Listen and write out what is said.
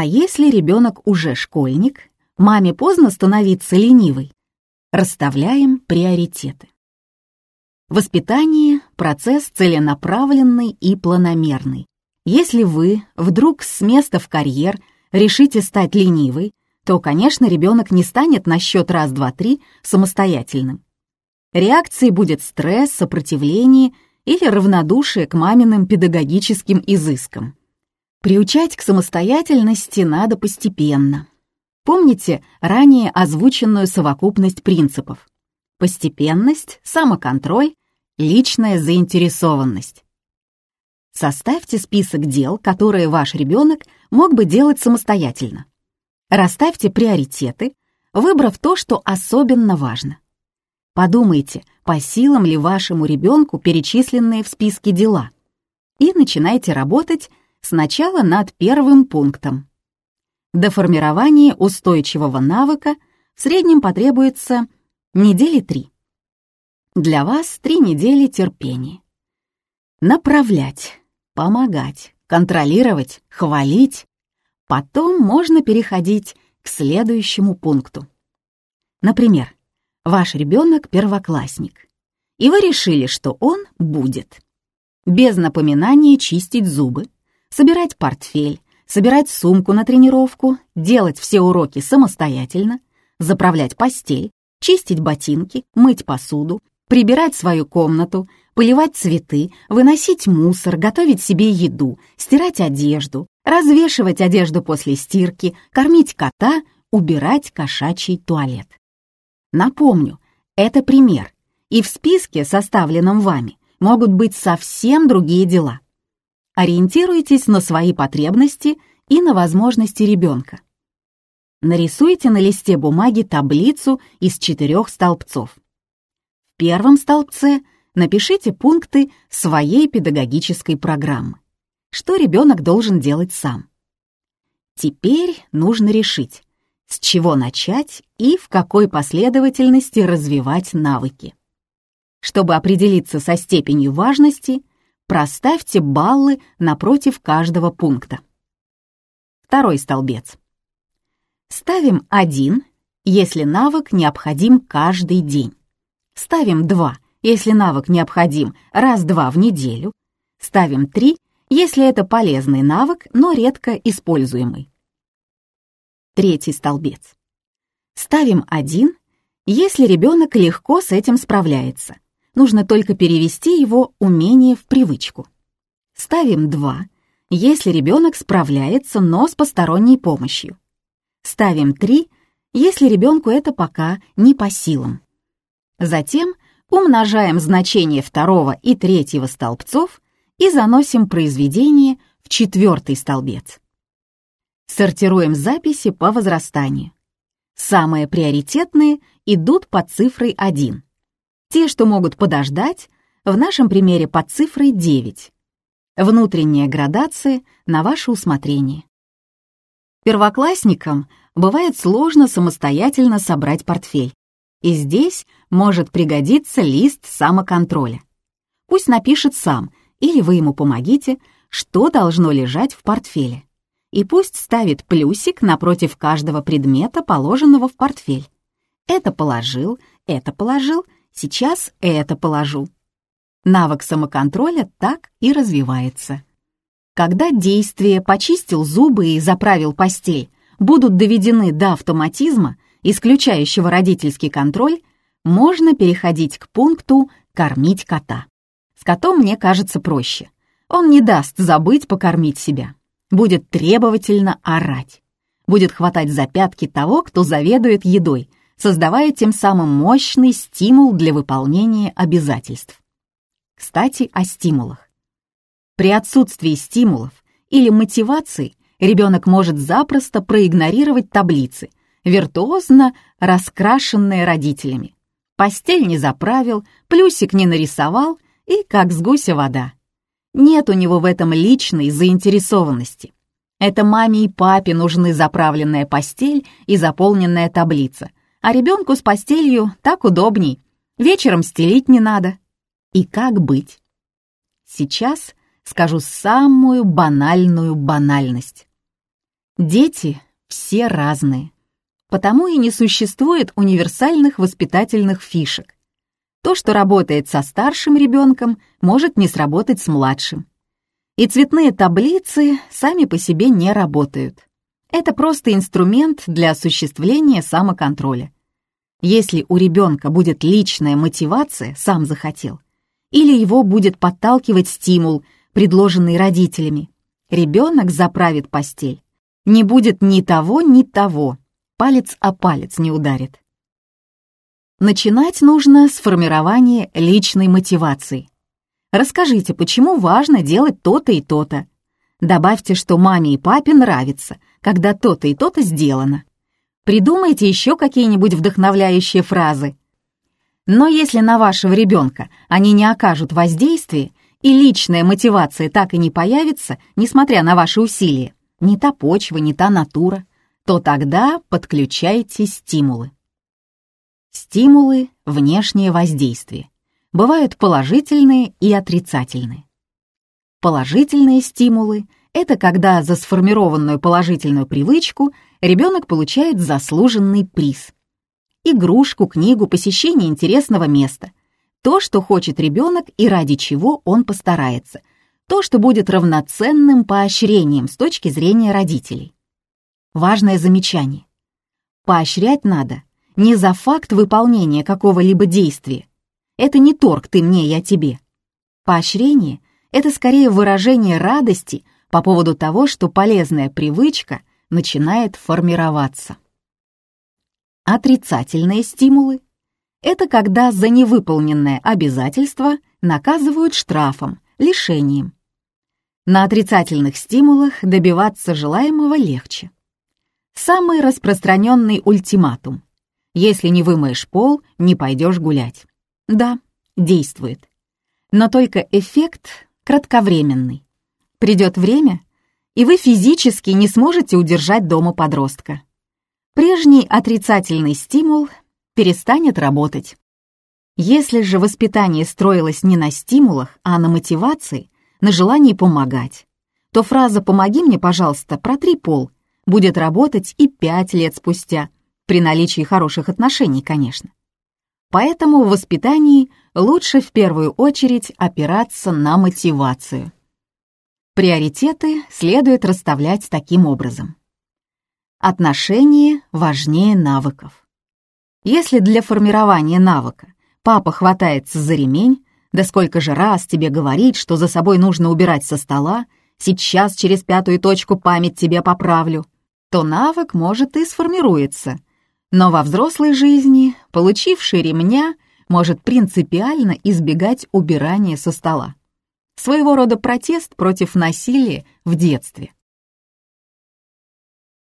А если ребенок уже школьник, маме поздно становиться ленивой? Расставляем приоритеты. Воспитание – процесс целенаправленный и планомерный. Если вы вдруг с места в карьер решите стать ленивой, то, конечно, ребенок не станет на счет раз, два, три самостоятельным. Реакцией будет стресс, сопротивление или равнодушие к маминым педагогическим изыскам. Приучать к самостоятельности надо постепенно. Помните ранее озвученную совокупность принципов? Постепенность, самоконтроль, личная заинтересованность. Составьте список дел, которые ваш ребенок мог бы делать самостоятельно. Расставьте приоритеты, выбрав то, что особенно важно. Подумайте, по силам ли вашему ребенку перечисленные в списке дела. И начинайте работать сначала над первым пунктом. До формирования устойчивого навыка в среднем потребуется недели три. Для вас три недели терпения. Направлять, помогать, контролировать, хвалить. Потом можно переходить к следующему пункту. Например, Ваш ребенок первоклассник, и вы решили, что он будет. Без напоминания чистить зубы, собирать портфель, собирать сумку на тренировку, делать все уроки самостоятельно, заправлять постель, чистить ботинки, мыть посуду, прибирать свою комнату, поливать цветы, выносить мусор, готовить себе еду, стирать одежду, развешивать одежду после стирки, кормить кота, убирать кошачий туалет. Напомню, это пример, и в списке, составленном вами, могут быть совсем другие дела. Ориентируйтесь на свои потребности и на возможности ребенка. Нарисуйте на листе бумаги таблицу из четырех столбцов. В первом столбце напишите пункты своей педагогической программы. Что ребенок должен делать сам. Теперь нужно решить, с чего начать и в какой последовательности развивать навыки. Чтобы определиться со степенью важности, проставьте баллы напротив каждого пункта. Второй столбец. Ставим 1, если навык необходим каждый день. Ставим 2, если навык необходим раз-два в неделю. Ставим 3, если это полезный навык, но редко используемый третий столбец. Ставим один, если ребенок легко с этим справляется. Нужно только перевести его умение в привычку. Ставим два, если ребенок справляется, но с посторонней помощью. Ставим три, если ребенку это пока не по силам. Затем умножаем значение второго и третьего столбцов и заносим произведение в четвертый столбец. Сортируем записи по возрастанию. Самые приоритетные идут под цифрой 1. Те, что могут подождать, в нашем примере под цифрой 9. Внутренняя градация на ваше усмотрение. Первоклассникам бывает сложно самостоятельно собрать портфель. И здесь может пригодиться лист самоконтроля. Пусть напишет сам, или вы ему помогите, что должно лежать в портфеле и пусть ставит плюсик напротив каждого предмета, положенного в портфель. Это положил, это положил, сейчас это положу. Навык самоконтроля так и развивается. Когда действия «почистил зубы» и «заправил постель» будут доведены до автоматизма, исключающего родительский контроль, можно переходить к пункту «кормить кота». С котом мне кажется проще. Он не даст забыть покормить себя будет требовательно орать, будет хватать за пятки того, кто заведует едой, создавая тем самым мощный стимул для выполнения обязательств. Кстати, о стимулах. При отсутствии стимулов или мотивации ребенок может запросто проигнорировать таблицы, виртуозно раскрашенные родителями. Постель не заправил, плюсик не нарисовал и как с гуся вода. Нет у него в этом личной заинтересованности. Это маме и папе нужны заправленная постель и заполненная таблица, а ребенку с постелью так удобней. Вечером стелить не надо. И как быть? Сейчас скажу самую банальную банальность. Дети все разные. Потому и не существует универсальных воспитательных фишек. То, что работает со старшим ребенком, может не сработать с младшим. И цветные таблицы сами по себе не работают. Это просто инструмент для осуществления самоконтроля. Если у ребенка будет личная мотивация, сам захотел, или его будет подталкивать стимул, предложенный родителями, ребенок заправит постель. Не будет ни того, ни того, палец о палец не ударит. Начинать нужно с формирования личной мотивации. Расскажите, почему важно делать то-то и то-то. Добавьте, что маме и папе нравится, когда то-то и то-то сделано. Придумайте еще какие-нибудь вдохновляющие фразы. Но если на вашего ребенка они не окажут воздействия, и личная мотивация так и не появится, несмотря на ваши усилия, не та почва, не та натура, то тогда подключайте стимулы. Стимулы — внешнее воздействие. Бывают положительные и отрицательные. Положительные стимулы — это когда за сформированную положительную привычку ребенок получает заслуженный приз. Игрушку, книгу, посещение интересного места. То, что хочет ребенок и ради чего он постарается. То, что будет равноценным поощрением с точки зрения родителей. Важное замечание. Поощрять надо не за факт выполнения какого-либо действия. Это не торг «ты мне, я тебе». Поощрение — это скорее выражение радости по поводу того, что полезная привычка начинает формироваться. Отрицательные стимулы — это когда за невыполненное обязательство наказывают штрафом, лишением. На отрицательных стимулах добиваться желаемого легче. Самый распространенный ультиматум если не вымоешь пол, не пойдешь гулять. Да, действует. Но только эффект кратковременный. Придет время, и вы физически не сможете удержать дома подростка. Прежний отрицательный стимул перестанет работать. Если же воспитание строилось не на стимулах, а на мотивации, на желании помогать, то фраза «помоги мне, пожалуйста, протри пол» будет работать и пять лет спустя, при наличии хороших отношений, конечно. Поэтому в воспитании лучше в первую очередь опираться на мотивацию. Приоритеты следует расставлять таким образом. Отношения важнее навыков. Если для формирования навыка папа хватается за ремень, да сколько же раз тебе говорит, что за собой нужно убирать со стола, сейчас через пятую точку память тебе поправлю, то навык может и сформируется, но во взрослой жизни получивший ремня может принципиально избегать убирания со стола. Своего рода протест против насилия в детстве.